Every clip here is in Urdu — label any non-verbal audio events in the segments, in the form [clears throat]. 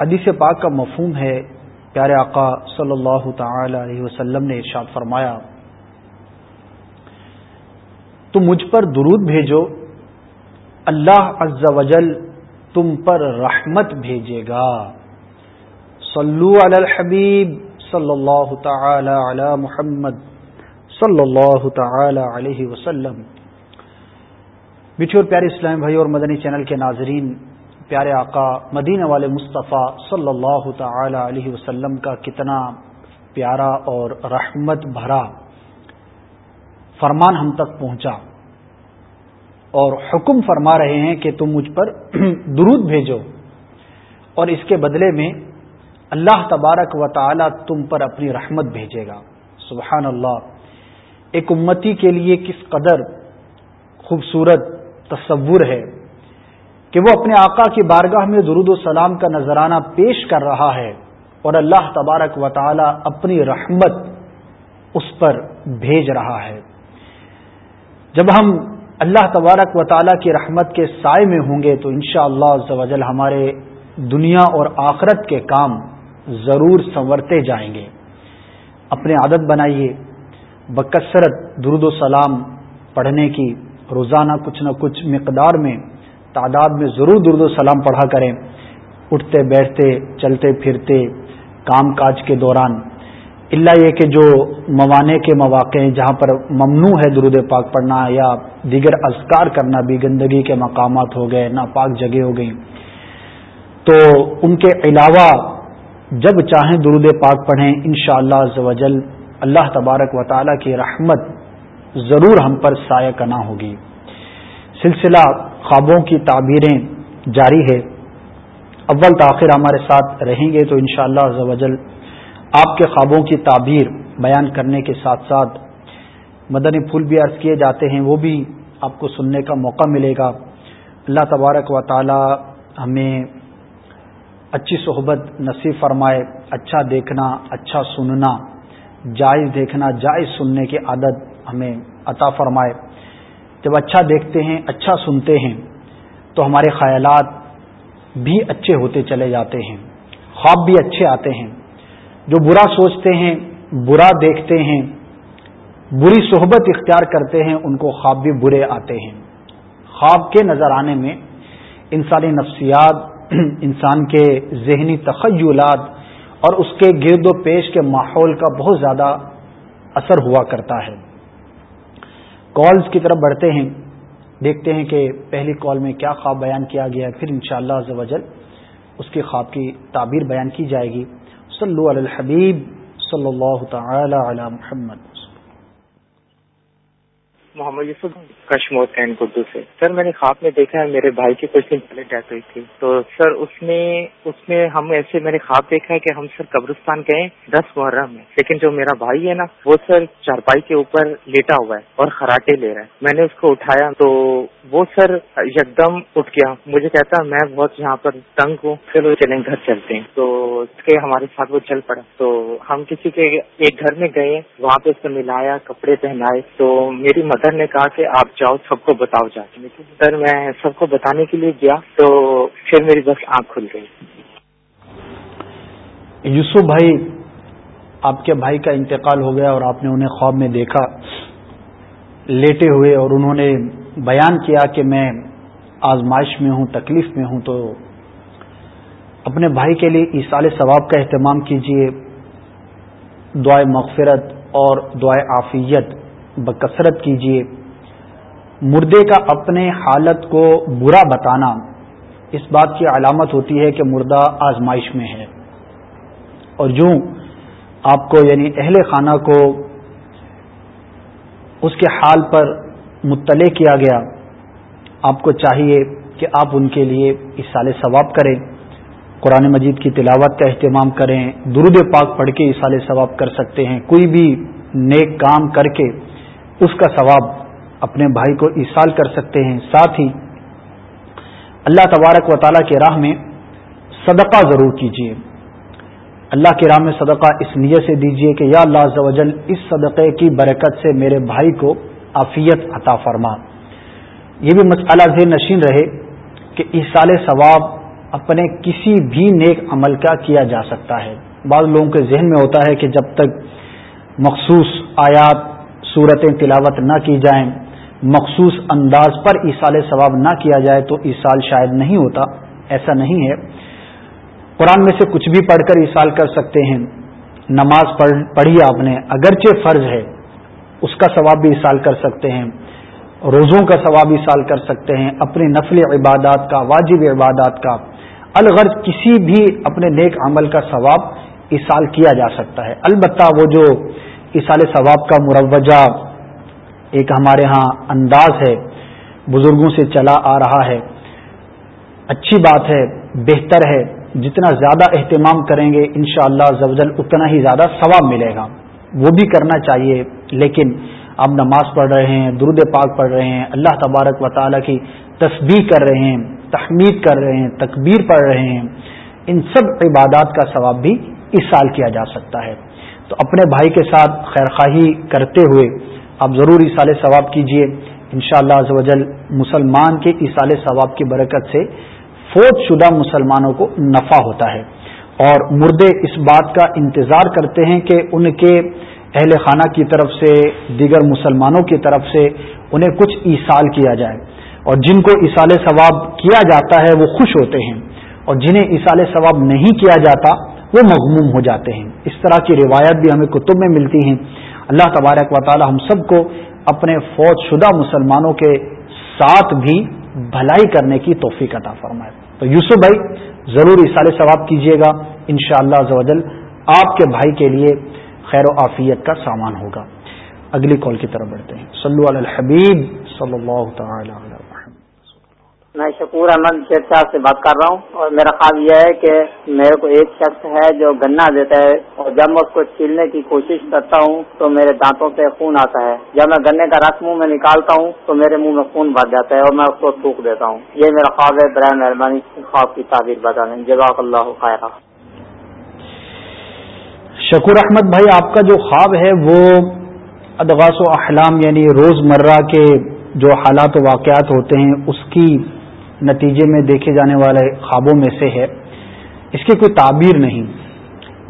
حدیث پاک کا مفہوم ہے، پیارے آقا صلی اللہ تعالی علیہ وسلم نے ارشاد فرمایا تو مجھ پر درود بھیجو، اللہ عز وجل تم پر رحمت بھیجے گا۔ صلو علی الحبیب صلی اللہ تعالی علی محمد صلی اللہ تعالی علیہ وسلم۔ اور پیارے اسلام بھائی اور مدنی چینل کے ناظرین پیارے آقا مدینہ والے مصطفیٰ صلی اللہ تعالی علیہ وسلم کا کتنا پیارا اور رحمت بھرا فرمان ہم تک پہنچا اور حکم فرما رہے ہیں کہ تم مجھ پر [clears throat] درود بھیجو اور اس کے بدلے میں اللہ تبارک و تعالی تم پر اپنی رحمت بھیجے گا۔ سبحان اللہ۔ ایک امتی کے لیے کس قدر خوبصورت تصور ہے۔ کہ وہ اپنے آقا کی بارگاہ میں درود و سلام کا نذرانہ پیش کر رہا ہے اور اللہ تبارک و تعالی اپنی رحمت اس پر بھیج رہا ہے۔ جب ہم اللہ تبارک و تعالی کی رحمت کے سائے میں ہوں گے تو انشاءاللہ شاء اللہ ہمارے دنیا اور آخرت کے کام ضرور سنورتے جائیں گے۔ اپنے عادت بنائیے، بکثرت درود و سلام پڑھنے کی، روزانہ کچھ نہ کچھ مقدار میں تعداد میں ضرور درد و سلام پڑھا کریں۔ اٹھتے، بیٹھتے، چلتے، پھرتے، کام کاج کے دوران۔ اللہ یہ کہ جو موانے کے مواقع ہیں جہاں پر ممنوع ہے درود پاک پڑھنا یا دیگر اذکار کرنا بھی گندگی کے مقامات ہو گئے، ناپاک جگہ ہو گئی تو ان کے علاوہ جب چاہیں درود پاک پڑھیں ان شاء اللہ اللہ تبارک و تعالی کی رحمت ضرور ہم پر سایہ کنا ہوگی۔ سلسلہ خوابوں کی تعبیریں جاری ہے۔ اول تاخیر ہمارے ساتھ رہیں گے تو انشاءاللہ شاء اللہ آپ کے خوابوں کی تعبیر بیان کرنے کے ساتھ ساتھ مدنی پھول بھی عرض کیے جاتے ہیں، وہ بھی آپ کو سننے کا موقع ملے گا۔ اللہ تبارک و تعالی ہمیں اچھی صحبت نصیب فرمائے اچھا دیکھنا اچھا سننا، جائز دیکھنا، جائز سننے کی عادت ہمیں عطا فرمائے۔ جب اچھا دیکھتے ہیں اچھا سنتے ہیں، تو ہمارے خیالات بھی اچھے ہوتے چلے جاتے ہیں، خواب بھی اچھے آتے ہیں۔ جو برا سوچتے ہیں، برا دیکھتے ہیں، بری صحبت اختیار کرتے ہیں، ان کو خواب بھی برے آتے ہیں۔ خواب کے نظر آنے میں انسانی نفسیات، انسان کے ذہنی تخیلات اور اس کے گرد و پیش کے ماحول کا بہت زیادہ اثر ہوا کرتا ہے۔ کالز کی طرف بڑھتے ہیں، دیکھتے ہیں کہ پہلی کال میں کیا خواب بیان کیا گیا ہے پھر انشاءاللہ شاء اللہ اس کے خواب کی تعبیر بیان کی جائے گی۔ صلو علی الحبیب صلی اللہ تعالی علی محمد۔ محمد یوسف کشمور اینڈ گردو سے۔ سر، میں نے خواب میں دیکھا ہے، میرے بھائی کی کچھ دن پہلے ڈیتھ ہوئی تھی۔ تو سر، اس میں اس میں ہم ایسے میں نے خواب دیکھا ہے کہ ہم سر قبرستان گئے دس محرم میں۔ لیکن جو میرا بھائی ہے نا، وہ سر چارپائی کے اوپر لیٹا ہوا ہے اور خراٹے لے رہا ہے۔ میں نے اس کو اٹھایا تو وہ سر یکدم اٹھ گیا۔ مجھے کہتا میں بہت یہاں پر تنگ ہوں چلو چلیں گھر چلتے ہیں۔ تو اس کے ہمارے ساتھ وہ چل پڑا۔ تو ہم کسی کے ایک گھر میں گئے، وہاں پہ اس کو ملایا، کپڑے پہنائے۔ تو میری مدد سر نے کہا کہ آپ جاؤ، سب کو بتاؤ جا کے۔ سر، میں سب کو بتانے کے لیے گیا تو پھر میری بس آنکھ کھل گئی۔ یوسف بھائی، آپ کے بھائی کا انتقال ہو گیا اور آپ نے انہیں خواب میں دیکھا، لیٹے ہوئے اور انہوں نے بیان کیا کہ میں آزمائش میں ہوں، تکلیف میں ہوں، تو اپنے بھائی کے لیے ایسال ثواب کا اہتمام کیجیے دعائے مغفرت اور دعائے عافیت۔ بکثرت کیجیے مردے کا اپنے حالت کو برا بتانا اس بات کی علامت ہوتی ہے کہ مردہ آزمائش میں ہے۔ اور جو آپ کو یعنی اہل خانہ کو اس کے حال پر مطلع کیا گیا، آپ کو چاہیے کہ آپ ان کے لیے اس سال ثواب کریں۔ قرآن مجید کی تلاوت کا اہتمام کریں۔ درود پاک پڑھ کے اصال ثواب کر سکتے ہیں۔ کوئی بھی نیک کام کر کے اس کا ثواب اپنے بھائی کو ایسال کر سکتے ہیں۔ ساتھ ہی اللہ تبارک و تعالیٰ کے راہ میں صدقہ ضرور کیجیے اللہ کی راہ میں صدقہ اس نیت سے دیجیے کہ یا اللہ زوجل اس صدقے کی برکت سے میرے بھائی کو عافیت عطا فرما۔ یہ بھی مسئلہ ذہن نشین رہے کہ ایسال ثواب اپنے کسی بھی نیک عمل کا کیا جا سکتا ہے۔ بعض لوگوں کے ذہن میں ہوتا ہے کہ جب تک مخصوص آیات صورتیں تلاوت نہ کی جائیں، مخصوص انداز پر ایسال ثواب نہ کیا جائے تو ایسال شاید نہیں ہوتا، ایسا نہیں ہے۔ قرآن میں سے کچھ بھی پڑھ کر ایسال کر سکتے ہیں۔ نماز پڑھی آپ نے، اگرچہ فرض ہے، اس کا ثواب بھی ایسال کر سکتے ہیں۔ روزوں کا ثواب ایسال کر سکتے ہیں، اپنے نفل عبادات کا، واجب عبادات کا۔ الغرض کسی بھی اپنے نیک عمل کا ثواب ایسال کیا جا سکتا ہے۔ البتہ وہ جو ایسال ثواب کا مروجہ ایک ہمارے ہاں انداز ہے، بزرگوں سے چلا آ رہا ہے۔ اچھی بات ہے، بہتر ہے۔ جتنا زیادہ اہتمام کریں گے ان شاء اللہ اتنا ہی زیادہ ثواب ملے گا۔ وہ بھی کرنا چاہیے، لیکن آپ نماز پڑھ رہے ہیں، درود پاک پڑھ رہے ہیں، اللہ تبارک و تعالیٰ کی تسبیح کر رہے ہیں، تحمید کر رہے ہیں، تکبیر پڑھ رہے ہیں، ان سب عبادات کا ثواب بھی اس سال کیا جا سکتا ہے۔ تو اپنے بھائی کے ساتھ خیرخواہی کرتے ہوئے آپ ضرور اصال ثواب کیجیے ان شاء اللہ مسلمان کے اصال ثواب کی برکت سے فوج شدہ مسلمانوں کو نفع ہوتا ہے۔ اور مردے اس بات کا انتظار کرتے ہیں کہ ان کے اہل خانہ کی طرف سے، دیگر مسلمانوں کی طرف سے انہیں کچھ ایسال کیا جائے۔ اور جن کو اصال ثواب کیا جاتا ہے، وہ خوش ہوتے ہیں۔ اور جنہیں اصال ثواب نہیں کیا جاتا وہ مغموم ہو جاتے ہیں۔ اس طرح کی روایت بھی ہمیں کتب میں ملتی ہیں۔ اللہ تبارک و تعالی ہم سب کو اپنے فوج شدہ مسلمانوں کے ساتھ بھی بھلائی کرنے کی توفیق عطا فرمائے۔ تو یوسف بھائی، ضرور اصال ثواب کیجیے گا۔ ان شاء اللہ آپ کے بھائی کے لیے خیر و عافیت کا سامان ہوگا۔ اگلی کال کی طرف بڑھتے ہیں۔ صلو علی الحبیب صلی اللہ تعالی میں شکور احمد شیر صاحب سے بات کر رہا ہوں اور میرا خواب یہ ہے کہ میرے کو ایک شخص ہے جو گنا دیتا ہے اور جب میں اس کو چھیلنے کی کوشش کرتا ہوں تو میرے دانتوں سے خون آتا ہے۔ جب میں گنے کا رس منہ میں نکالتا ہوں تو میرے منہ میں خون بھر جاتا ہے اور میں اس کو تھوک دیتا ہوں۔ یہ میرا خواب ہے۔ برائے مہربانی خواب کی تعبیر بتا دیں جزاک اللہ خیر شکور احمد بھائی، آپ کا جو خواب ہے وہ ادغاس و احلام یعنی روز مرہ کے جو حالات و واقعات ہوتے ہیں، اس کی نتیجے میں دیکھے جانے والے خوابوں میں سے ہے۔ اس کی کوئی تعبیر نہیں۔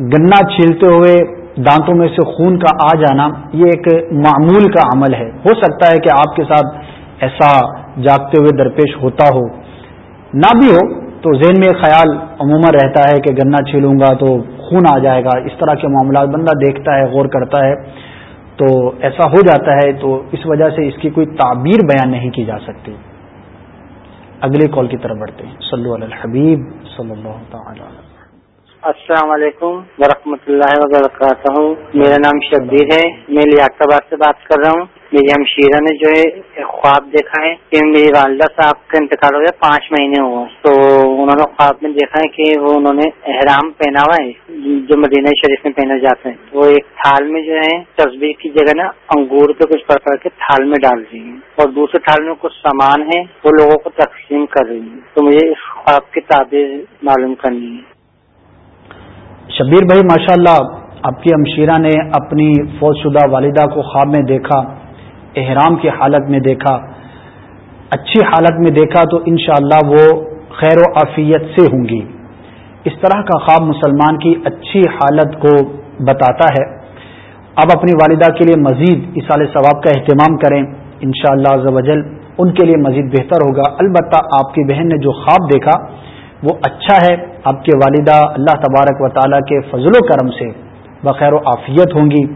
گنا چھیلتے ہوئے دانتوں میں سے خون کا آ جانا یہ ایک معمول کا عمل ہے۔ ہو سکتا ہے کہ آپ کے ساتھ ایسا جاگتے ہوئے درپیش ہوتا ہو۔ نہ بھی ہو تو ذہن میں خیال عموماً رہتا ہے کہ گنا چھیلوں گا تو خون آ جائے گا۔ اس طرح کے معاملات بندہ دیکھتا ہے، غور کرتا ہے۔ تو ایسا ہو جاتا ہے تو اس وجہ سے اس کی کوئی تعبیر بیان نہیں کی جا سکتی۔ اگلے کال کی طرف بڑھتے ہیں۔ صلو علی الحبیب صلی اللہ تعالی السلام علیکم ورحمۃ اللہ وبرکاتہ۔ میرا نام شبیر ہے۔ میں لیاقتباد سے بات کر رہا ہوں۔ میری ہمشیرہ نے جو ہے خواب دیکھا ہے کہ میری والدہ صاحب کا انتقال ہو گیا، پانچ مہینے ہوا۔ تو انہوں نے خواب میں دیکھا ہے کہ وہ انہوں نے احرام پہنا ہوا ہے، جو مدینہ شریف میں پہنے جاتے ہیں۔ وہ ایک تھال میں جو ہے تصویر کی جگہ نا انگور پہ کچھ پڑ کے تھال میں ڈال دی ہیں۔ اور دوسرے تھال میں کچھ سامان ہے وہ لوگوں کو تقسیم کر رہی ہیں۔ تو مجھے اس خواب کی تعبیر معلوم کرنی ہے۔ شبیر بھائی ماشاء اللہ آپ کی ہمشیرہ نے اپنی فوج شدہ والدہ کو خواب میں دیکھا، احرام کی حالت میں دیکھا، اچھی حالت میں دیکھا تو انشاءاللہ اللہ وہ خیر و عافیت سے ہوں گی۔ اس طرح کا خواب مسلمان کی اچھی حالت کو بتاتا ہے۔ اب اپنی والدہ کے لیے مزید اصال ثواب کا اہتمام کریں۔ انشاءاللہ شاء اللہ ان کے لیے مزید بہتر ہوگا۔ البتہ آپ کی بہن نے جو خواب دیکھا، وہ اچھا ہے۔ آپ کے والدہ اللہ تبارک و تعالیٰ کے فضل و کرم سے بخیر و عافیت ہوں گی۔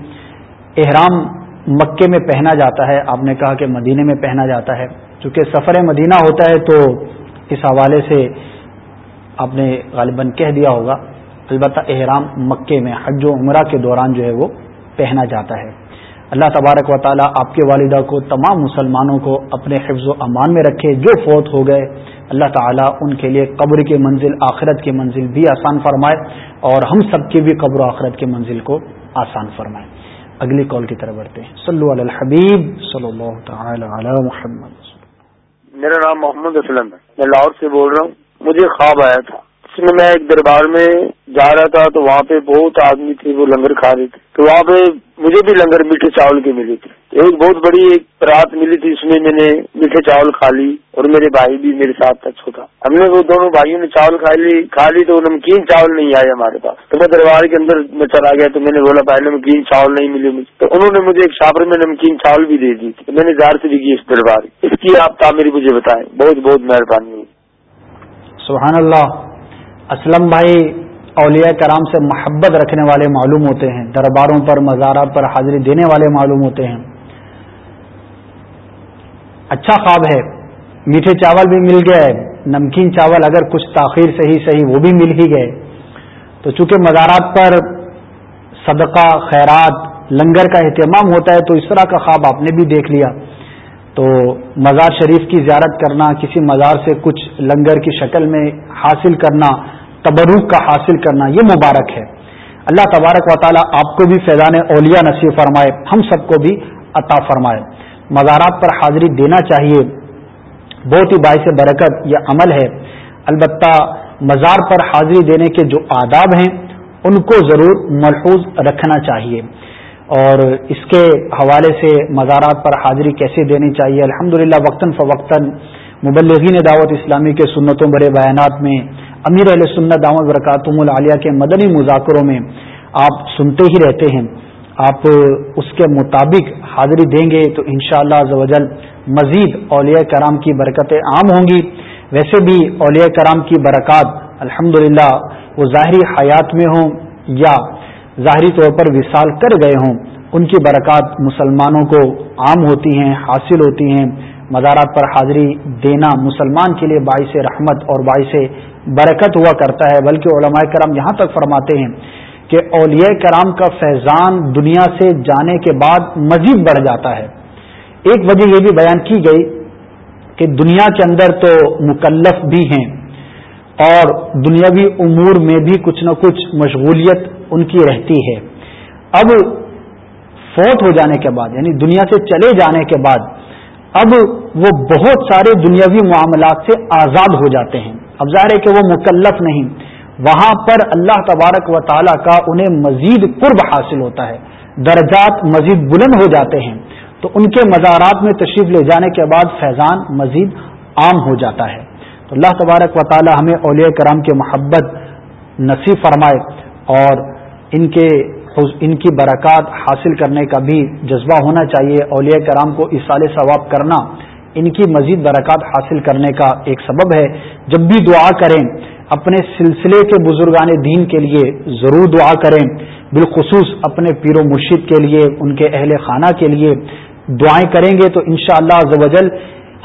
احرام مکے میں پہنا جاتا ہے۔ آپ نے کہا کہ مدینے میں پہنا جاتا ہے۔ چونکہ سفر مدینہ ہوتا ہے تو اس حوالے سے آپ نے غالباً کہہ دیا ہوگا۔ البتہ احرام مکے میں، حج و عمرہ کے دوران جو ہے وہ پہنا جاتا ہے۔ اللہ تبارک و تعالیٰ آپ کے والدہ کو، تمام مسلمانوں کو اپنے حفظ و امان میں رکھے۔ جو فوت ہو گئے اللہ تعالیٰ ان کے لیے قبر کی منزل، آخرت کی منزل بھی آسان فرمائے اور ہم سب کی بھی قبر و آخرت کی منزل کو آسان فرمائے۔ اگلی کال کی طرف بڑھتے ہیں۔ صلو علی الحبیب، صلی اللہ تعالی علی محمد۔ میرا نام محمد اسلم ہے۔ میں لاہور سے بول رہا ہوں۔ مجھے خواب آیا تھا۔ اس میں میں ایک دربار میں جا رہا تھا تو وہاں پہ بہت آدمی تھے، وہ لنگر کھا رہے تھے۔ تو وہاں پہ مجھے بھی لنگر میٹھے چاول کی ملی تھی ایک بہت بڑی ایک رات ملی تھی، اس میں میں نے میٹھے چاول کھا لی اور میرے بھائی بھی میرے ساتھ اچھا تھا۔ چھوٹا ہم نے وہ دونوں بھائیوں نے چاول کھا لی کھا لی تو نمکین چاول نہیں آئے ہمارے پاس۔ تو میں دربار کے اندر میں چلا گیا تو میں نے بولا، بھائی نمکین چاول نہیں ملی مجھے۔ تو انہوں نے مجھے ایک شاپر میں نمکین چاول بھی دے دی میں نے زار سے بھی کی اس دربار اس کی آپ تعمیر مجھے بتائیں۔ بہت بہت مہربانی ہوئی۔ سبحان اللہ۔ اسلم بھائی اولیاء کرام سے محبت رکھنے والے معلوم ہوتے ہیں، درباروں پر، مزارات پر حاضری دینے والے معلوم ہوتے ہیں۔ اچھا خواب ہے، میٹھے چاول بھی مل گئے، نمکین چاول اگر کچھ تاخیر سے ہی صحیح وہ بھی مل ہی گئے۔ تو چونکہ مزارات پر صدقہ، خیرات، لنگر کا اہتمام ہوتا ہے، تو اس طرح کا خواب آپ نے بھی دیکھ لیا۔ تو مزار شریف کی زیارت کرنا، کسی مزار سے کچھ لنگر کی شکل میں حاصل کرنا تبرک کا حاصل کرنا یہ مبارک ہے۔ اللہ تبارک و تعالیٰ آپ کو بھی فیضان اولیا نصیب فرمائے، ہم سب کو بھی عطا فرمائے۔ مزارات پر حاضری دینا چاہیے، بہت ہی باعث برکت یہ عمل ہے۔ البتہ مزار پر حاضری دینے کے جو آداب ہیں، ان کو ضرور ملحوظ رکھنا چاہیے۔ اور اس کے حوالے سے مزارات پر حاضری کیسے دینی چاہیے؟ الحمد للہ وقتاً فوقتاً مبلغین دعوت اسلامی کے سنتوں بڑے بیانات میں امیر علیہ سنت دعوت برکاتم العالیہ کے مدنی مذاکروں میں آپ سنتے ہی رہتے ہیں۔ آپ اس کے مطابق حاضری دیں گے تو انشاءاللہ شاء اللہ مزید اولیاء کرام کی برکتیں عام ہوں گی۔ ویسے بھی اولیاء کرام کی برکات الحمد وہ ظاہری حیات میں ہوں یا ظاہری طور پر وصال کر گئے ہوں، ان کی برکات مسلمانوں کو عام ہوتی ہیں، حاصل ہوتی ہیں۔ مزارات پر حاضری دینا مسلمان کے لیے باعث رحمت اور باعث برکت ہوا کرتا ہے۔ بلکہ علماء کرام یہاں تک فرماتے ہیں کہ اولیاء کرام کا فیضان دنیا سے جانے کے بعد مزید بڑھ جاتا ہے۔ ایک وجہ یہ بھی بیان کی گئی کہ دنیا کے اندر تو مکلف بھی ہیں اور دنیاوی امور میں بھی کچھ نہ کچھ مشغولیت ان کی رہتی ہے۔ اب فوت ہو جانے کے بعد یعنی دنیا سے چلے جانے کے بعد اب وہ بہت سارے دنیاوی معاملات سے آزاد ہو جاتے ہیں۔ اب ظاہر ہے کہ وہ مکلف نہیں۔ وہاں پر اللہ تبارک و تعالیٰ کا انہیں مزید قرب حاصل ہوتا ہے۔ درجات مزید بلند ہو جاتے ہیں۔ تو ان کے مزارات میں تشریف لے جانے کے بعد فیضان مزید عام ہو جاتا ہے۔ تو اللہ تبارک و تعالیٰ ہمیں اولیاء کرام کی محبت نصیب فرمائے اور ان کے ان کی برکات حاصل کرنے کا بھی جذبہ ہونا چاہیے۔ اولیاء کرام کو اصال ثواب کرنا، ان کی مزید برکات حاصل کرنے کا ایک سبب ہے۔ جب بھی دعا کریں، اپنے سلسلے کے بزرگان دین کے لیے ضرور دعا کریں۔ بالخصوص اپنے پیر و مرشد کے لیے، ان کے اہل خانہ کے لیے دعائیں کریں گے تو انشاءاللہ شاء اللہ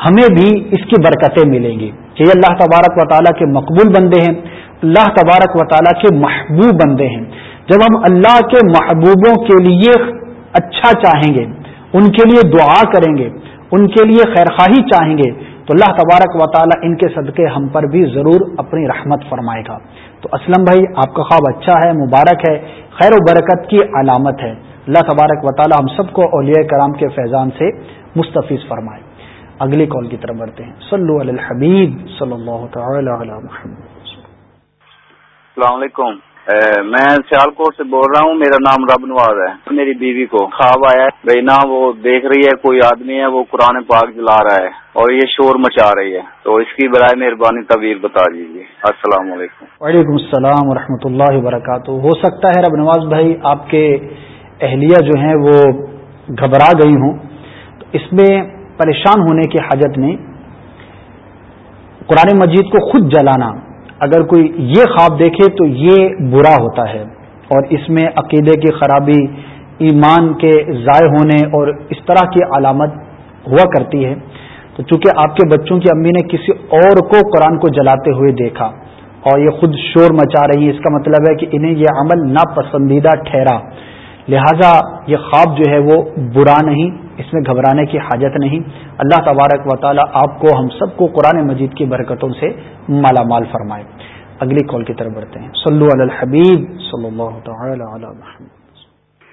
ہمیں بھی اس کی برکتیں ملیں گی۔ کہ یہ اللہ تبارک و تعالیٰ کے مقبول بندے ہیں، اللہ تبارک و تعالیٰ کے محبوب بندے ہیں۔ جب ہم اللہ کے محبوبوں کے لیے اچھا چاہیں گے، ان کے لیے دعا کریں گے، ان کے لیے خیرخواہی چاہیں گے، تو اللہ تبارک و تعالیٰ ان کے صدقے ہم پر بھی ضرور اپنی رحمت فرمائے گا۔ تو اسلم بھائی، آپ کا خواب اچھا ہے، مبارک ہے، خیر و برکت کی علامت ہے۔ اللہ تبارک و تعالیٰ ہم سب کو اولیاء کرام کے فیضان سے مستفیض فرمائے۔ اگلی کال کی طرف بڑھتے ہیں۔ صلو علی الحبیب صلی اللہ تعالی علی محمد۔ السلام علیکم۔ میں سیال کوٹ سے بول رہا ہوں، میرا نام رب نواز ہے۔ میری بیوی کو خواب آیا ہے۔ بھائی نہ وہ دیکھ رہی ہے، کوئی آدمی ہے، وہ قرآن پاک جلا رہا ہے اور یہ شور مچا رہی ہے۔ تو اس کی برائے مہربانی طویل بتا دیجیے۔ السلام علیکم۔ وعلیکم السلام و اللہ وبرکاتہ۔ ہو سکتا ہے، رب نواز بھائی، آپ کے اہلیہ جو ہیں، وہ گھبرا گئی ہوں۔ تو اس میں پریشان ہونے کی حاجت نہیں۔ قرآن مجید کو خود جلانا۔ اگر کوئی یہ خواب دیکھے تو یہ برا ہوتا ہے۔ اور اس میں عقیدے کی خرابی، ایمان کے ضائع ہونے اور اس طرح کی علامت ہوا کرتی ہے۔ تو چونکہ آپ کے بچوں کی امی نے کسی اور کو قرآن کو جلاتے ہوئے دیکھا اور یہ خود شور مچا رہی ہے، اس کا مطلب ہے کہ انہیں یہ عمل ناپسندیدہ ٹھہرا۔ لہذا یہ خواب جو ہے وہ برا نہیں اس میں گھبرانے کی حاجت نہیں۔ اللہ تبارک و تعالی آپ کو، ہم سب کو قرآن مجید کی برکتوں سے مالا مال فرمائے۔ اگلی کال کی طرف بڑھتے ہیں۔ صلو علی الحبیب صلی اللہ تعالی علی محمد۔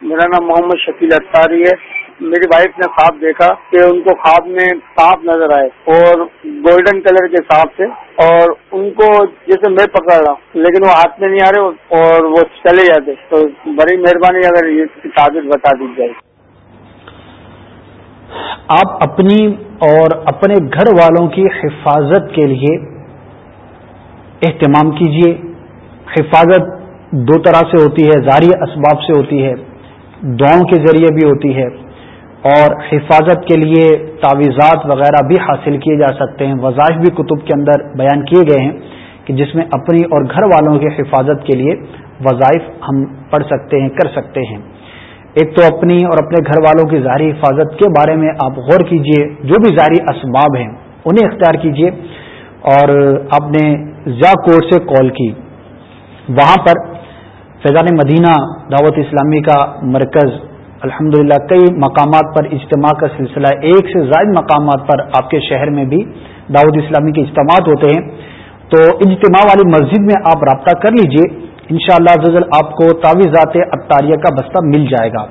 میرا نام محمد شکیل اطاری ہے۔ میری وائف نے خواب دیکھا کہ ان کو خواب میں سانپ نظر آئے اور گولڈن کلر کے سانپ سے اور ان کو جیسے میں پکڑ رہا ہوں، لیکن وہ ہاتھ میں نہیں آ رہے اور وہ چلے جاتے۔ تو بڑی مہربانی اگر یہ تعبیر بتا دی جائے۔ آپ اپنی اور اپنے گھر والوں کی حفاظت کے لیے اہتمام کیجیے حفاظت دو طرح سے ہوتی ہے زاری اسباب سے ہوتی ہے، دعاؤں کے ذریعے بھی ہوتی ہے۔ اور حفاظت کے لیے تعویذات وغیرہ بھی حاصل کیے جا سکتے ہیں۔ وظائف بھی کتب کے اندر بیان کیے گئے ہیں کہ جس میں اپنی اور گھر والوں کی حفاظت کے لیے وظائف ہم پڑھ سکتے ہیں، کر سکتے ہیں۔ ایک تو اپنی اور اپنے گھر والوں کی ظاہری حفاظت کے بارے میں آپ غور کیجیے، جو بھی ظاہری اسباب ہیں، انہیں اختیار کیجیے۔ اور آپ نے زیا کوٹ سے کال کی۔ وہاں پر فیضان مدینہ دعوت اسلامی کا مرکز الحمد کئی مقامات پر اجتماع کا سلسلہ، ایک سے زائد مقامات پر آپ کے شہر میں بھی دعوت اسلامی کے اجتماعات ہوتے ہیں۔ تو اجتماع والی مسجد میں آپ رابطہ کر لیجیے۔ ان شاء اللہ آپ کو تعویذات اطاریہ کا بستہ مل جائے گا۔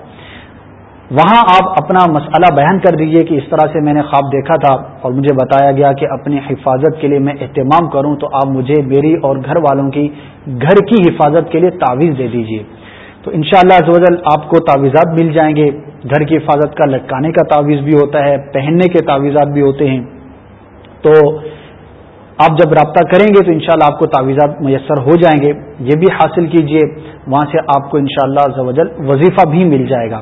وہاں آپ اپنا مسئلہ بیان کر دیجیے کہ اس طرح سے میں نے خواب دیکھا تھا اور مجھے بتایا گیا کہ اپنی حفاظت کے لیے میں اہتمام کروں تو آپ مجھے میری اور گھر والوں کی گھر کی حفاظت کے لیے تعویذ دے دیجیے۔ تو ان شاء اللہ آپ کو تعویذات مل جائیں گے۔ گھر کی حفاظت کا لٹکانے کا تعویذ بھی ہوتا ہے، پہننے کے تعویذات بھی ہوتے ہیں۔ تو آپ جب رابطہ کریں گے تو انشاءاللہ شاء آپ کو تعویذات میسر ہو جائیں گے۔ یہ بھی حاصل کیجیے، وہاں سے آپ کو ان شاء اللہ وظیفہ بھی مل جائے گا۔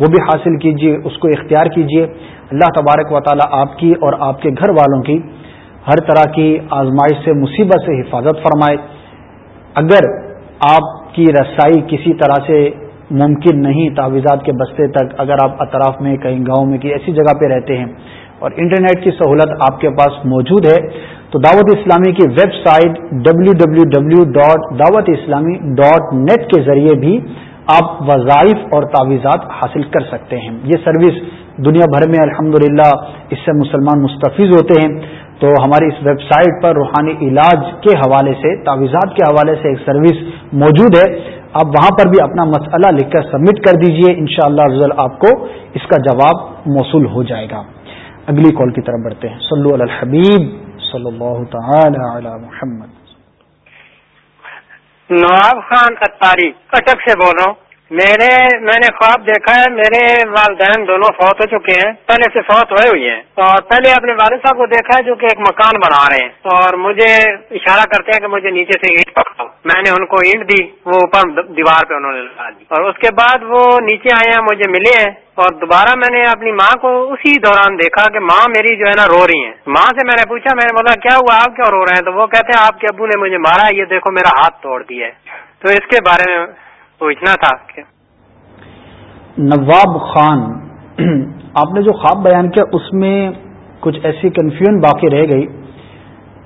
وہ بھی حاصل کیجیے، اس کو اختیار کیجیے۔ اللہ تبارک و تعالیٰ آپ کی اور آپ کے گھر والوں کی ہر طرح کی آزمائش سے، مصیبت سے حفاظت فرمائے۔ اگر آپ کی رسائی کسی طرح سے ممکن نہیں، تعویذات کے بستے تک، اگر آپ اطراف میں، کہیں گاؤں میں، کسی ایسی جگہ پہ رہتے ہیں اور انٹرنیٹ کی سہولت آپ کے پاس موجود ہے تو دعوت اسلامی کی website W W W dot Dawat Islami dot net کے ذریعے بھی آپ وظائف اور تعویذات حاصل کر سکتے ہیں۔ یہ سروس دنیا بھر میں الحمد اس سے مسلمان مستفیض ہوتے ہیں۔ تو ہماری اس ویب سائٹ پر روحانی علاج کے حوالے سے، تعویذات کے حوالے سے ایک سروس موجود ہے۔ آپ وہاں پر بھی اپنا مسئلہ لکھ کر سبمٹ کر دیجیے۔ ان شاء اللہ آپ کو اس کا جواب موصول ہو جائے گا۔ اگلی کال کی طرف بڑھتے ہیں۔ صلو علی الحبیب۔ صلی اللہ تعالی علی محمد. نواب خان اتاری کٹک سے بول رہا ہوں۔ میرے میں نے خواب دیکھا ہے، میرے والدین دونوں فوت ہو چکے ہیں۔ پہلے سے فوت ہوئے ہوئی ہیں۔ اور پہلے اپنے والد صاحب کو دیکھا ہے جو کہ ایک مکان بنا رہے ہیں۔ اور مجھے اشارہ کرتے ہیں کہ مجھے نیچے سے اینٹ پکڑاؤ۔ میں نے ان کو اینٹ دی، وہ اوپر دیوار پہ انہوں نے لگا دی۔ اور اس کے بعد وہ نیچے آئے ہیں، مجھے ملے ہیں۔ اور دوبارہ میں نے اپنی ماں کو اسی دوران دیکھا کہ ماں میری جو ہے نا رو رہی ہیں۔ ماں سے میں نے پوچھا، میں نے بولا، کیا ہوا؟ آپ کیوں رو رہے ہیں؟ تو وہ کہتے ہیں، آپ کے ابو نے مجھے مارا یہ دیکھو میرا ہاتھ توڑ دیا ہے۔ تو اس کے بارے میں پوچھنا تھا نواب خان، آپ نے جو خواب بیان کیا، اس میں کچھ ایسی کنفیوژن باقی رہ گئی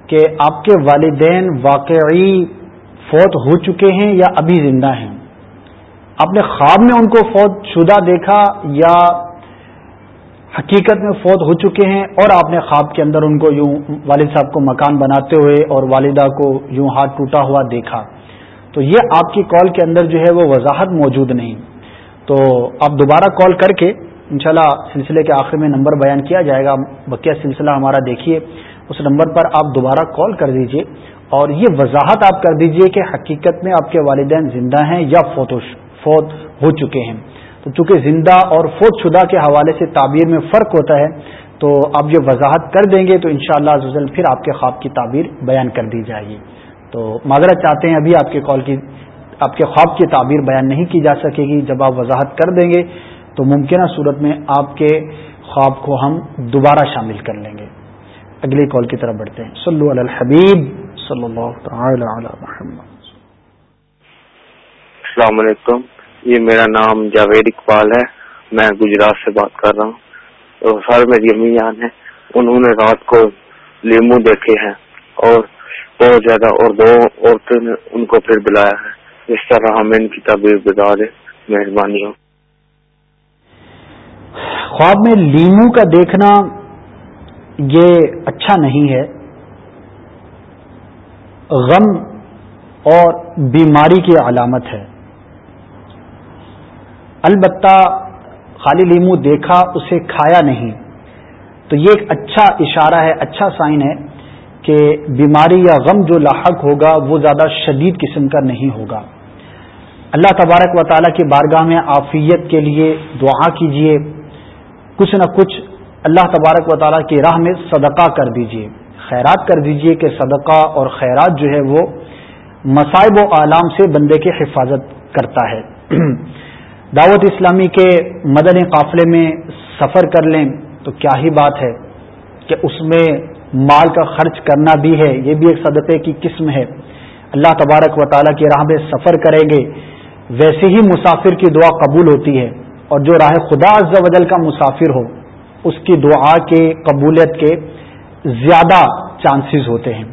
کہ آپ کے والدین واقعی فوت ہو چکے ہیں یا ابھی زندہ ہیں؟ آپ نے خواب میں ان کو فوت شدہ دیکھا یا حقیقت میں فوت ہو چکے ہیں اور آپ نے خواب کے اندر ان کو یوں والد صاحب کو مکان بناتے ہوئے اور والدہ کو یوں ہاتھ ٹوٹا ہوا دیکھا؟ تو یہ آپ کی کال کے اندر جو ہے وہ وضاحت موجود نہیں۔ تو آپ دوبارہ کال کر کے انشاءاللہ سلسلے کے آخر میں نمبر بیان کیا جائے گا۔ بقیہ سلسلہ ہمارا دیکھیے۔ اس نمبر پر آپ دوبارہ کال کر دیجیے اور یہ وضاحت آپ کر دیجیے کہ حقیقت میں آپ کے والدین زندہ ہیں یا فوت فوت ہو چکے ہیں۔ تو چونکہ زندہ اور فوت شدہ کے حوالے سے تعبیر میں فرق ہوتا ہے، تو آپ یہ وضاحت کر دیں گے تو انشاءاللہ شاء پھر آپ کے خواب کی تعبیر بیان کر دی جائے گی۔ تو معذرت چاہتے ہیں ابھی آپ کے کال کی آپ کے خواب کی تعبیر بیان نہیں کی جا سکے گی۔ جب آپ وضاحت کر دیں گے تو ممکنہ صورت میں آپ کے خواب کو ہم دوبارہ شامل کر لیں گے۔ اگلی کال کی طرف بڑھتے ہیں۔ صلو علی الحبیب صلی اللہ تعالی علی محمد۔ السلام علیکم۔ یہ میرا نام جاوید اقبال ہے۔ میں گجرات سے بات کر رہا ہوں۔ تو سر میری امی جان ہے انہوں نے رات کو لیمو دیکھے ہیں اور بہت زیادہ اور دو عورتوں نے ان کو پھر بلایا ہے۔ اس طرح ہمیں ان کی تعبیر بتا دیں مہربانی ہو۔ خواب میں لیمو کا دیکھنا یہ اچھا نہیں ہے۔ غم اور بیماری کی علامت ہے۔ البتہ خالی لیمو دیکھا، اسے کھایا نہیں۔ تو یہ ایک اچھا اشارہ ہے اچھا سائن ہے۔ کہ بیماری یا غم جو لاحق ہوگا وہ زیادہ شدید قسم کا نہیں ہوگا۔ اللہ تبارک و تعالیٰ کی بارگاہ میں آفیت کے لیے دعا کیجیے کچھ نہ کچھ اللہ تبارک و تعالیٰ کی راہ میں صدقہ کر دیجیے خیرات کر دیجیے کہ صدقہ اور خیرات جو ہے وہ مصائب و عالام سے بندے کی حفاظت کرتا ہے۔ [clears throat] دعوت اسلامی کے مدنی قافلے میں سفر کر لیں تو کیا ہی بات ہے کہ اس میں مال کا خرچ کرنا بھی ہے، یہ بھی ایک صدقے کی قسم ہے۔ اللہ تبارک و تعالیٰ کی راہ میں سفر کریں گے، ویسے ہی مسافر کی دعا قبول ہوتی ہے۔ اور جو راہ خدا عز و جل کا مسافر ہو، اس کی دعا کے قبولیت کے زیادہ چانسز ہوتے ہیں۔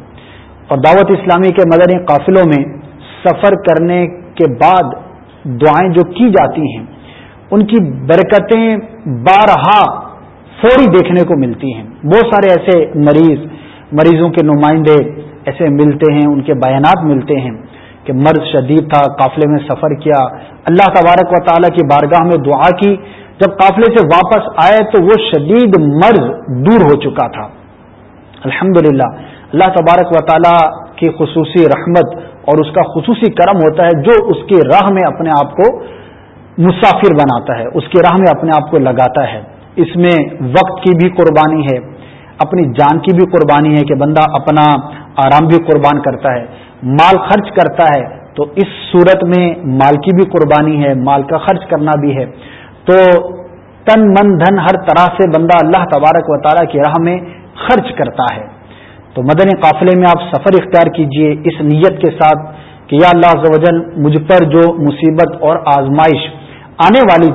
اور دعوت اسلامی کے مدنی قافلوں میں سفر کرنے کے بعد دعائیں جو کی جاتی ہیں، ان کی برکتیں بارہا فوری دیکھنے کو ملتی ہیں۔ بہت سارے ایسے مریض، مریضوں کے نمائندے ایسے ملتے ہیں، ان کے بیانات ملتے ہیں کہ مرض شدید تھا، قافلے میں سفر کیا۔ اللہ تبارک و تعالیٰ کی بارگاہ میں دعا کی۔ جب قافلے سے واپس آئے تو وہ شدید مرض دور ہو چکا تھا۔ الحمد اللہ تبارک و تعالیٰ کی خصوصی رحمت اور اس کا خصوصی کرم ہوتا ہے جو اس کی راہ میں اپنے آپ کو مسافر بناتا ہے، اس کی راہ میں اپنے آپ کو لگاتا ہے۔ اس میں وقت کی بھی قربانی ہے، اپنی جان کی بھی قربانی ہے کہ بندہ اپنا آرام بھی قربان کرتا ہے، مال خرچ کرتا ہے، تو اس صورت میں مال کی بھی قربانی ہے، مال کا خرچ کرنا بھی ہے۔ تو تن من دھن ہر طرح سے بندہ اللہ تبارک و تعالیٰ کی راہ میں خرچ کرتا ہے۔ تو مدنی قافلے میں آپ سفر اختیار کیجیے اس نیت کے ساتھ کہ یا اللہ زوجل مجھ پر جو مصیبت اور آزمائش آنے والی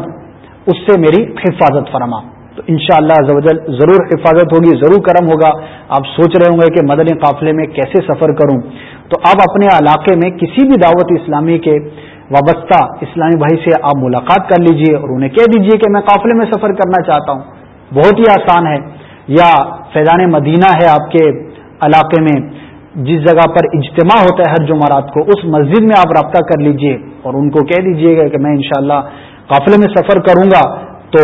اس سے میری حفاظت فرما۔ تو ان شاء اللہ ضرور حفاظت ہوگی، ضرور کرم ہوگا۔ آپ سوچ رہے ہوں گے کہ مدنی قافلے میں کیسے سفر کروں۔ تو آپ اپنے علاقے میں کسی بھی دعوت اسلامی کے وابستہ اسلامی بھائی سے آپ ملاقات کر لیجیے اور انہیں کہہ دیجیے کہ میں قافلے میں سفر کرنا چاہتا ہوں۔ بہت ہی آسان ہے۔ یا فیضان مدینہ ہے آپ کے علاقے میں، جس جگہ پر اجتماع ہوتا ہے ہر جمعرات کو، اس مسجد میں آپ رابطہ کر لیجیے اور ان کو کہہ دیجیے گا کہ میں انشاءاللہ قافلے میں سفر کروں گا تو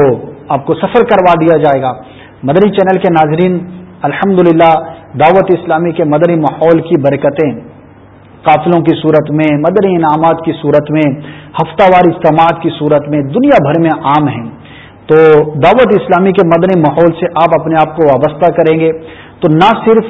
آپ کو سفر کروا دیا جائے گا۔ مدنی چینل کے ناظرین الحمد دعوت اسلامی کے مدنی ماحول کی برکتیں۔ قافلوں کی صورت میں، مدنی انعامات کی صورت میں ہفتہ وار اجتماعات کی صورت میں دنیا بھر میں عام ہیں۔ تو دعوت اسلامی کے مدنی ماحول سے آپ اپنے آپ کو وابستہ کریں گے۔ تو نہ صرف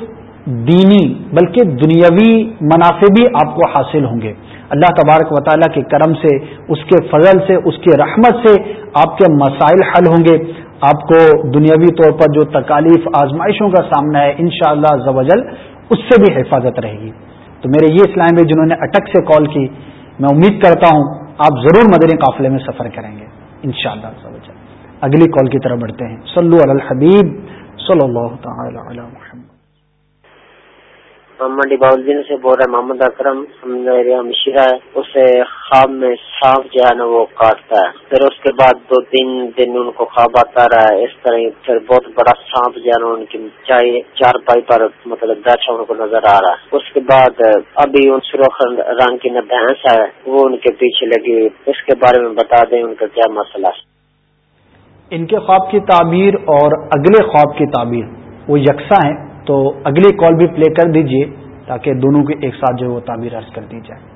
دینی بلکہ دنیاوی منافع بھی آپ کو حاصل ہوں گے۔ اللہ تبارک و تعالیٰ کے کرم سے، اس کے فضل سے، اس کی رحمت سے آپ کے مسائل حل ہوں گے۔ آپ کو دنیاوی طور پر جو تکالیف، آزمائشوں کا سامنا ہے ان شاء اللہ اس سے بھی حفاظت رہے گی۔ تو میرے یہ اسلام میں جنہوں نے اٹک سے کال کی، میں امید کرتا ہوں آپ ضرور مدنی قافلے میں سفر کریں گے ان شاء اللہ اگلی کال کی طرف بڑھتے ہیں۔ صلو علی الحبیب صلی اللہ تعالی علی محمد محمد اباؤدین سے بول رہے محمد اکرم میرا مشیرہ ہے، اسے خواب میں سانپ جو ہے نا وہ کاٹتا ہے۔ پھر اس کے بعد دو تین دن ان کو خواب آتا رہا ہے، اس طرح پھر بہت بڑا سانپ جو ہے نا ان کی چاہیے چار پائی پر مطلب بیٹھا ان کو نظر آ رہا ہے۔ اس کے بعد ابھی ان سرخ رنگ کی نہ بھینس ہے، وہ ان کے پیچھے لگی اس کے بارے میں بتا دیں ان کا کیا مسئلہ ہے۔ ان کے خواب کی تعبیر اور اگلے خواب کی تعبیر وہ یکساں ہیں۔ تو اگلی کال بھی پلے کر دیجیے تاکہ دونوں کے ایک ساتھ جو ہے وہ تعبیر عرض کر دی جائے۔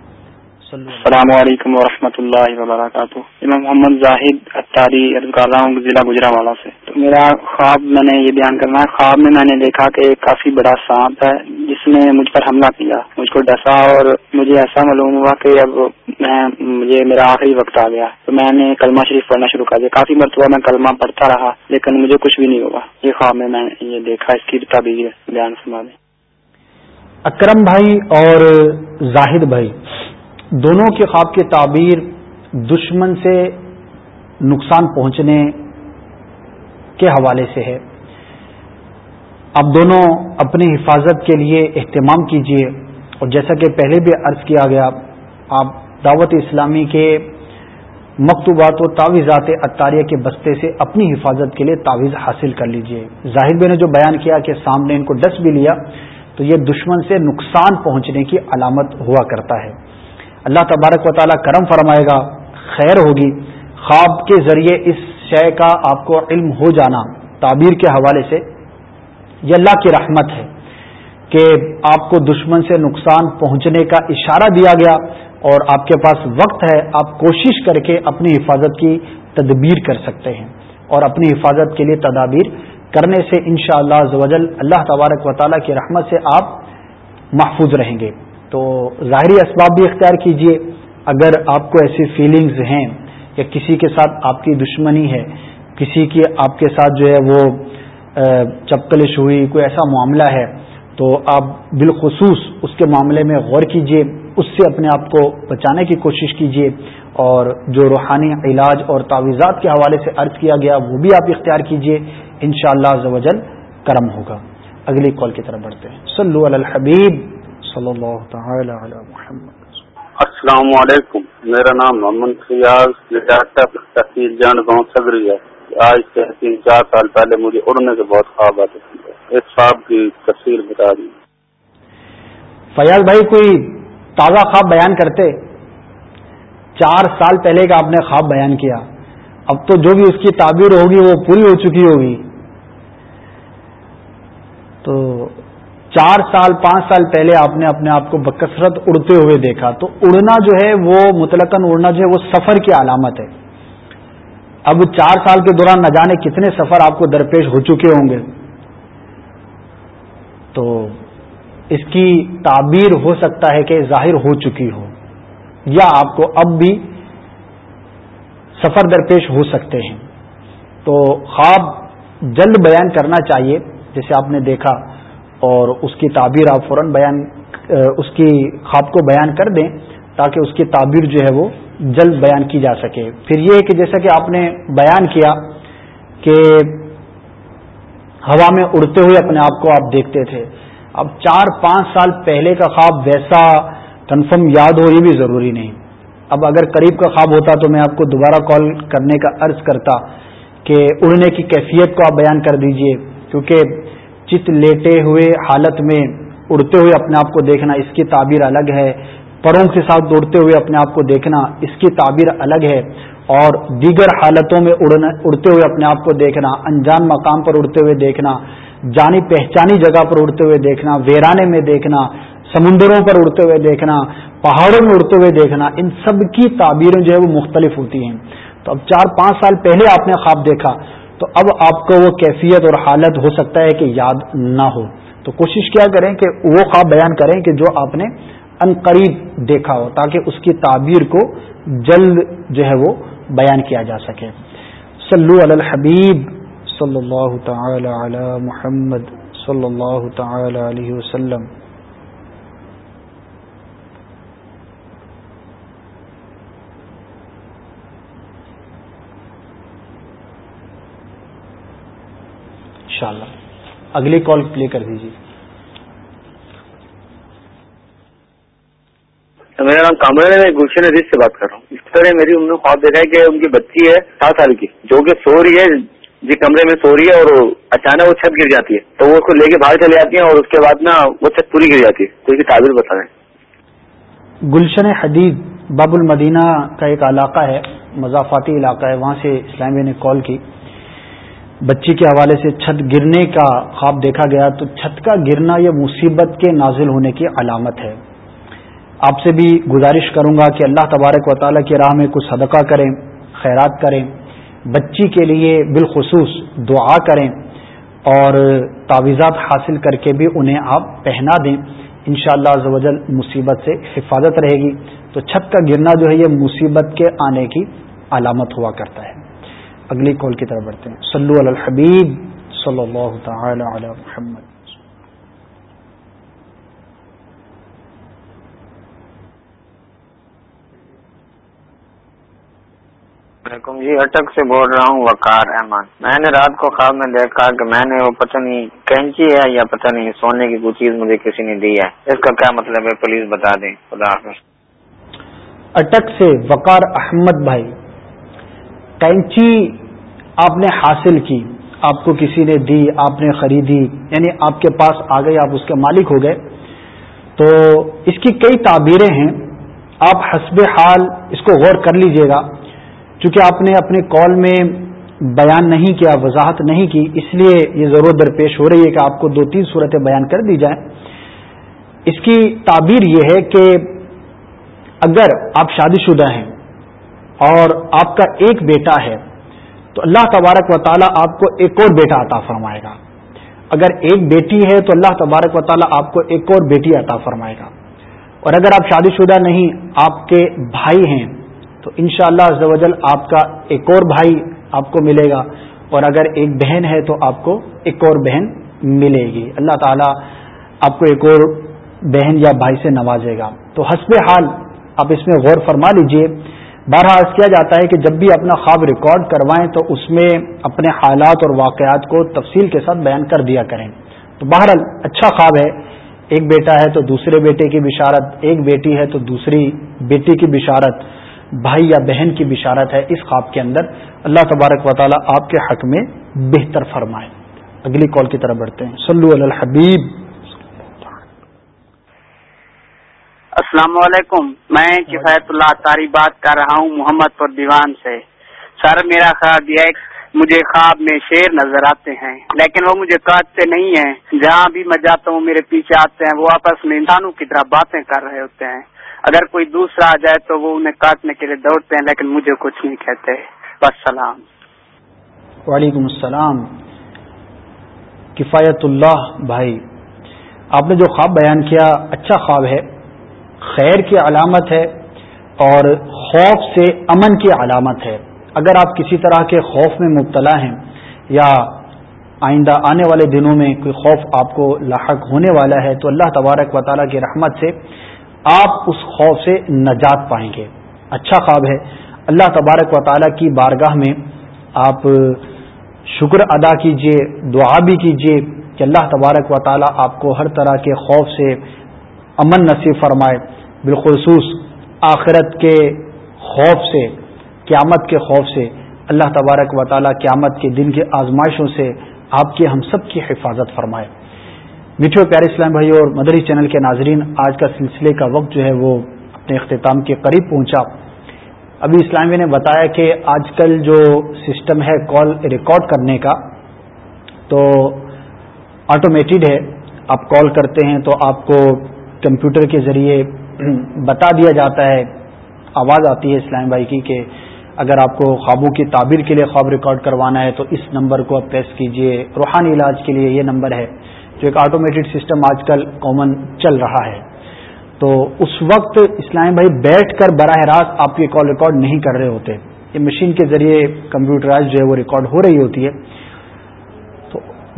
السلام علیکم ورحمۃ اللہ وبرکاتہ۔ میں محمد زاہد اتاری کر رہا ہوں ضلع گجرا والا سے۔ تو میرا خواب میں نے یہ بیان کرنا ہے۔ خواب میں میں نے دیکھا کہ ایک کافی بڑا سانپ ہے جس نے مجھ پر حملہ کیا مجھ کو ڈسا اور مجھے ایسا معلوم ہوا کہ اب میں مجھے میرا آخری وقت آ گیا۔ تو میں نے کلمہ شریف پڑھنا شروع کر دیا۔ کافی مرتبہ میں کلمہ پڑھتا رہا لیکن مجھے کچھ بھی نہیں ہوا۔ یہ خواب میں میں نے یہ دیکھا اس کی تبیر بیان سنا دیں۔ اکرم بھائی اور زاہد بھائی دونوں کے خواب کی تعبیر دشمن سے نقصان پہنچنے کے حوالے سے ہے۔ اب دونوں اپنی حفاظت کے لیے اہتمام کیجیے اور جیسا کہ پہلے بھی عرض کیا گیا، آپ دعوت اسلامی کے مکتوبات و تعویذات اطاریہ کے بستے سے اپنی حفاظت کے لیے تعویذ حاصل کر لیجیے۔ ظاہر بے نے جو بیان کیا کہ سامنے ان کو ڈس بھی لیا، تو یہ دشمن سے نقصان پہنچنے کی علامت ہوا کرتا ہے۔ اللہ تبارک و تعالیٰ کرم فرمائے گا، خیر ہوگی۔ خواب کے ذریعے اس شے کا آپ کو علم ہو جانا، تعبیر کے حوالے سے۔ یہ اللہ کی رحمت ہے کہ آپ کو دشمن سے نقصان پہنچنے کا اشارہ دیا گیا اور آپ کے پاس وقت ہے، آپ کوشش کر کے اپنی حفاظت کی تدبیر کر سکتے ہیں اور اپنی حفاظت کے لیے تدابیر کرنے سے ان شاء اللہ اللہ تبارک و تعالیٰ کی رحمت سے آپ محفوظ رہیں گے۔ تو ظاہری اسباب بھی اختیار کیجیے اگر آپ کو ایسی فیلنگز ہیں یا کسی کے ساتھ آپ کی دشمنی ہے، کسی کی آپ کے ساتھ جو ہے وہ چپکلش ہوئی، کوئی ایسا معاملہ ہے، تو آپ بالخصوص اس کے معاملے میں غور کیجیے اس سے اپنے آپ کو بچانے کی کوشش کیجیے اور جو روحانی علاج اور تعویذات کے حوالے سے عرض کیا گیا، وہ بھی آپ اختیار کیجیے ان شاء اللہ کرم ہوگا۔ اگلی کال کی طرف بڑھتے ہیں۔ صلو علی الحبیب۔ صلی اللہ تعالی علی محمد. السلام علیکم. میرا نام محمد فیاض جان گاؤں سگری ہے۔ آج سے تین چار سال پہلے مجھے اڑنے کے بہت خواب آتے تھے اس خواب کی تفصیل بتا دی فیاض بھائی کوئی تازہ خواب بیان کرتے؟ چار سال پہلے کا آپ نے خواب بیان کیا۔ اب تو جو بھی اس کی تعبیر ہوگی وہ پوری ہو چکی ہوگی۔ تو چار سال، پانچ سال پہلے آپ نے اپنے آپ کو بکثرت اڑتے ہوئے دیکھا۔ تو اڑنا جو ہے، وہ متلقن اڑنا جو ہے، وہ سفر کی علامت ہے۔ اب چار سال کے دوران نہ جانے کتنے سفر آپ کو درپیش ہو چکے ہوں گے۔ تو اس کی تعبیر ہو سکتا ہے کہ ظاہر ہو چکی ہو، یا آپ کو اب بھی سفر درپیش ہو سکتے ہیں۔ تو خواب جلد بیان کرنا چاہیے، جیسے آپ نے دیکھا اور اس کی تعبیر آپ فوراً بیان اس کی خواب کو بیان کر دیں تاکہ اس کی تعبیر جو ہے وہ جلد بیان کی جا سکے۔ پھر یہ کہ جیسا کہ آپ نے بیان کیا کہ ہوا میں اڑتے ہوئے اپنے آپ کو آپ دیکھتے تھے۔ اب چار پانچ سال پہلے کا خواب ویسا کنفرم یاد ہو یہ بھی ضروری نہیں۔ اب اگر قریب کا خواب ہوتا تو میں آپ کو دوبارہ کال کرنے کا عرض کرتا کہ اڑنے کی کیفیت کو آپ بیان کر دیجیے، کیونکہ چت لیٹے ہوئے حالت میں اڑتے ہوئے اپنے آپ کو دیکھنا اس کی تعبیر الگ ہے۔ پروں کے ساتھ دوڑتے ہوئے اپنے آپ کو دیکھنا اس کی تعبیر الگ ہے۔ اور دیگر حالتوں میں اڑتے ہوئے اپنے آپ کو دیکھنا، انجان مقام پر اڑتے ہوئے دیکھنا، جانی پہچانی جگہ پر اڑتے ہوئے دیکھنا، ویرانے میں دیکھنا، سمندروں پر اڑتے ہوئے دیکھنا، پہاڑوں میں اڑتے ہوئے دیکھنا، ان سب کی تعبیریں جو ہے وہ مختلف ہوتی ہیں۔ تو اب چار پانچ سال پہلے آپ نے خواب دیکھا۔ تو اب آپ کو وہ کیفیت اور حالت ہو سکتا ہے کہ یاد نہ ہو۔ تو کوشش کیا کریں کہ وہ خواب بیان کریں کہ جو آپ نے ان قریب دیکھا ہو، تاکہ اس کی تعبیر کو جلد جو ہے وہ بیان کیا جا سکے۔ صلو علی الحبیب صلی اللہ تعالی علی محمد صلی اللہ تعالی علیہ وسلم۔ انشاءاللہ۔ اگلی کال پلے کر دیجیے میرا نام کامران میں گلشن عزیز سے بات کر رہا ہوں۔ اس طرح میری نے خواب دیکھا ہے کہ ان کی بچی ہے سات سال کی جو کہ سو رہی ہے جی کمرے میں سو رہی ہے اور اچانک وہ چھت گر جاتی ہے۔ تو وہ اس کو لے کے باہر چلے جاتی ہیں اور اس کے بعد نا وہ چھت پوری گر جاتی ہے۔ تو اس کی تعبیر بتا دیں۔ گلشن حدید باب المدینہ کا ایک علاقہ ہے مضافاتی علاقہ ہے وہاں سے اسلامیہ نے کال کی۔ بچی کے حوالے سے چھت گرنے کا خواب دیکھا گیا تو چھت کا گرنا یہ مصیبت کے نازل ہونے کی علامت ہے۔ آپ سے بھی گزارش کروں گا کہ اللہ تبارک و تعالیٰ کی راہ میں کچھ صدقہ کریں، خیرات کریں، بچی کے لیے بالخصوص دعا کریں اور تعویذات حاصل کر کے بھی انہیں آپ پہنا دیں۔ ان شاء اللہ مصیبت سے حفاظت رہے گی۔ تو چھت کا گرنا جو ہے یہ مصیبت کے آنے کی علامت ہوا کرتا ہے۔ اگلی کال کی طرف بڑھتے ہیں۔ صلو علی الحبیب صلی اللہ تعالی علی محمد۔ جی اٹک سے بول رہا ہوں وقار احمد۔ میں نے رات کو خواب میں دیکھا کہ میں نے وہ پتہ نہیں کینچی ہے یا پتہ نہیں سونے کی کوئی چیز مجھے کسی نے دی ہے۔ اس کا کیا مطلب ہے؟ پلیز بتا دیں۔ خدا حافظ۔ اٹک سے وقار احمد بھائی کینچی آپ نے حاصل کی، آپ کو کسی نے دی، آپ نے خریدی یعنی آپ کے پاس آ گئی آپ اس کے مالک ہو گئے۔ تو اس کی کئی تعبیریں ہیں۔ آپ حسب حال اس کو غور کر لیجیے گا۔ چونکہ آپ نے اپنے کال میں بیان نہیں کیا، وضاحت نہیں کی، اس لیے یہ ضرورت درپیش ہو رہی ہے کہ آپ کو دو تین صورتیں بیان کر دی جائیں۔ اس کی تعبیر یہ ہے کہ اگر آپ شادی شدہ ہیں اور آپ کا ایک بیٹا ہے تو اللہ تبارک و تعالیٰ آپ کو ایک اور بیٹا عطا فرمائے گا۔ اگر ایک بیٹی ہے تو اللہ تبارک و تعالیٰ آپ کو ایک اور بیٹی عطا فرمائے گا۔ اور اگر آپ شادی شدہ نہیں، آپ کے بھائی ہیں، تو ان شاء اللہ آپ کا ایک اور بھائی آپ کو ملے گا۔ اور اگر ایک بہن ہے تو آپ کو ایک اور بہن ملے گی۔ اللہ تعالیٰ آپ کو ایک اور بہن یا بھائی سے نوازے گا۔ تو حسب حال آپ اس میں غور فرما لیجیے۔ بارہ عرض کیا جاتا ہے کہ جب بھی اپنا خواب ریکارڈ کروائیں تو اس میں اپنے حالات اور واقعات کو تفصیل کے ساتھ بیان کر دیا کریں۔ تو بہرحال اچھا خواب ہے۔ ایک بیٹا ہے تو دوسرے بیٹے کی بشارت، ایک بیٹی ہے تو دوسری بیٹی کی بشارت، بھائی یا بہن کی بشارت ہے اس خواب کے اندر۔ اللہ تبارک و تعالیٰ آپ کے حق میں بہتر فرمائے۔ اگلی کال کی طرف بڑھتے ہیں۔ سلو الحبیب۔ السلام علیکم میں کفایت اللہ تاری بات کر رہا ہوں محمد پر دیوان سے۔ سر میرا خواب یہ مجھے خواب میں شیر نظر آتے ہیں لیکن وہ مجھے کاٹتے نہیں ہیں۔ جہاں بھی میں جاتا ہوں میرے پیچھے آتے ہیں وہ آپس میں انسانوں کی طرح باتیں کر رہے ہوتے ہیں۔ اگر کوئی دوسرا آ جائے تو وہ انہیں کاٹنے کے لیے دوڑتے ہیں لیکن مجھے کچھ نہیں کہتے۔ بس سلام وعلیکم السلام۔ کفایت اللہ بھائی آپ نے جو خواب بیان کیا اچھا خواب ہے۔ خیر کی علامت ہے اور خوف سے امن کی علامت ہے۔ اگر آپ کسی طرح کے خوف میں مبتلا ہیں یا آئندہ آنے والے دنوں میں کوئی خوف آپ کو لاحق ہونے والا ہے، تو اللہ تبارک و تعالیٰ کی رحمت سے آپ اس خوف سے نجات پائیں گے۔ اچھا خواب ہے۔ اللہ تبارک و تعالیٰ کی بارگاہ میں آپ شکر ادا کیجیے، دعا بھی کیجیے کہ اللہ تبارک و تعالیٰ آپ کو ہر طرح کے خوف سے امن نصیب فرمائے، بالخصوص آخرت کے خوف سے، قیامت کے خوف سے، اللہ تبارک و تعالیٰ قیامت کے دن کے آزمائشوں سے آپ کے ہم سب کی حفاظت فرمائے۔ میٹھے پیارے اسلام بھائی اور مدری چینل کے ناظرین، آج کا سلسلے کا وقت جو ہے وہ اپنے اختتام کے قریب پہنچا۔ ابھی اسلامی نے بتایا کہ آج کل جو سسٹم ہے کال ریکارڈ کرنے کا، تو آٹومیٹڈ ہے۔ آپ کال کرتے ہیں تو آپ کو کمپیوٹر کے ذریعے بتا دیا جاتا ہے، آواز آتی ہے اسلام بھائی کی کہ اگر آپ کو خوابوں کی تعبیر کے لیے خواب ریکارڈ کروانا ہے تو اس نمبر کو آپ پریس کیجیے۔ روحانی علاج کے لیے یہ نمبر ہے، جو ایک آٹومیٹڈ سسٹم آج کل کامن چل رہا ہے۔ تو اس وقت اسلام بھائی بیٹھ کر براہ راست آپ کی کال ریکارڈ نہیں کر رہے ہوتے۔ یہ مشین کے ذریعے کمپیوٹرائز جو ہے وہ ریکارڈ ہو رہی ہوتی ہے۔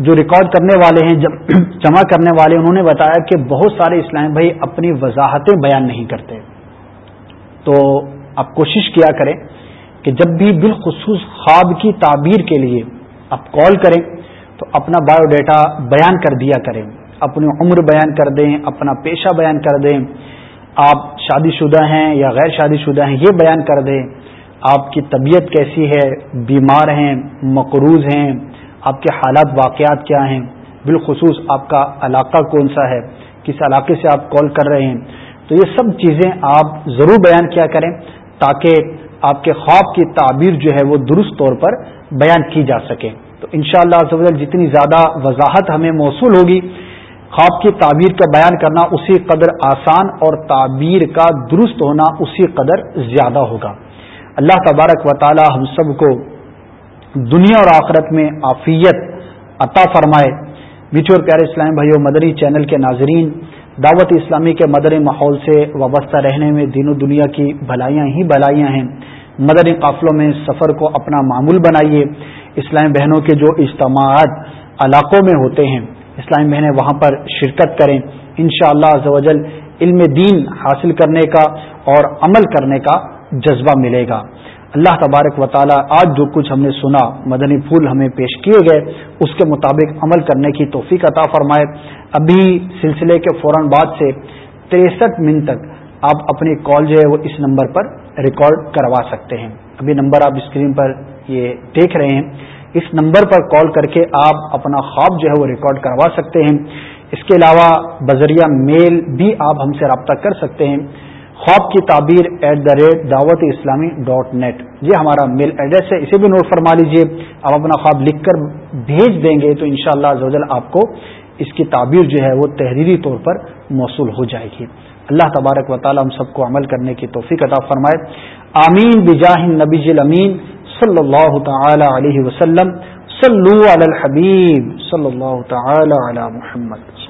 جو ریکارڈ کرنے والے ہیں [clears throat] جمع کرنے والے، انہوں نے بتایا کہ بہت سارے اسلام بھائی اپنی وضاحتیں بیان نہیں کرتے۔ تو آپ کوشش کیا کریں کہ جب بھی بالخصوص خواب کی تعبیر کے لیے آپ کال کریں، تو اپنا بایو ڈیٹا بیان کر دیا کریں۔ اپنی عمر بیان کر دیں، اپنا پیشہ بیان کر دیں۔ آپ شادی شدہ ہیں یا غیر شادی شدہ ہیں، یہ بیان کر دیں۔ آپ کی طبیعت کیسی ہے؟ بیمار ہیں، مقروض ہیں آپ کے حالات واقعات کیا ہیں؟ بالخصوص آپ کا علاقہ کون سا ہے؟ کس علاقے سے آپ کال کر رہے ہیں؟ تو یہ سب چیزیں آپ ضرور بیان کیا کریں تاکہ آپ کے خواب کی تعبیر جو ہے وہ درست طور پر بیان کی جا سکے۔ تو ان شاء اللہ جتنی زیادہ وضاحت ہمیں موصول ہوگی، خواب کی تعبیر کا بیان کرنا اسی قدر آسان اور تعبیر کا درست ہونا اسی قدر زیادہ ہوگا۔ اللہ تبارک و تعالی ہم سب کو دنیا اور آخرت میں آفیت عطا فرمائے۔ میٹھے اور پیارے اسلام بھائیو، مدری چینل کے ناظرین، دعوت اسلامی کے مدری ماحول سے وابستہ رہنے میں دین و دنیا کی بھلائیاں ہی بھلائیاں ہیں۔ مدری قافلوں میں سفر کو اپنا معمول بنائیے۔ اسلام بہنوں کے جو اجتماعات علاقوں میں ہوتے ہیں، اسلام بہنیں وہاں پر شرکت کریں۔ ان شاء اللہ علم دین حاصل کرنے کا اور عمل کرنے کا جذبہ ملے گا۔ اللہ تبارک و تعالی آج جو کچھ ہم نے سنا، مدنی پھول ہمیں پیش کیے گئے، اس کے مطابق عمل کرنے کی توفیق عطا فرمائے۔ ابھی سلسلے کے فوراً بعد سے تریسٹھ منٹ تک آپ اپنی کال جو ہے وہ اس نمبر پر ریکارڈ کروا سکتے ہیں۔ ابھی نمبر آپ اسکرین پر یہ دیکھ رہے ہیں۔ اس نمبر پر کال کر کے آپ اپنا خواب جو ہے وہ ریکارڈ کروا سکتے ہیں۔ اس کے علاوہ بذریعہ میل بھی آپ ہم سے رابطہ کر سکتے ہیں۔ خواب کی تعبیر ایٹ دا ریٹ دعوت اسلامی ڈاٹ نیٹ یہ ہمارا میل ایڈریس ہے، اسے بھی نوٹ فرما لیجیے۔ آپ اپنا خواب لکھ کر بھیج دیں گے تو انشاءاللہ شاء اللہ آپ کو اس کی تعبیر جو ہے وہ تحریری طور پر موصول ہو جائے گی۔ اللہ تبارک و تعالی ہم سب کو عمل کرنے کی توفیق عطا فرمائے۔ آمین، بجاہ نبی امین صلی اللہ تعالی علیہ وسلم۔ صلو علی الحبیب صلی اللہ تعالی علی محمد۔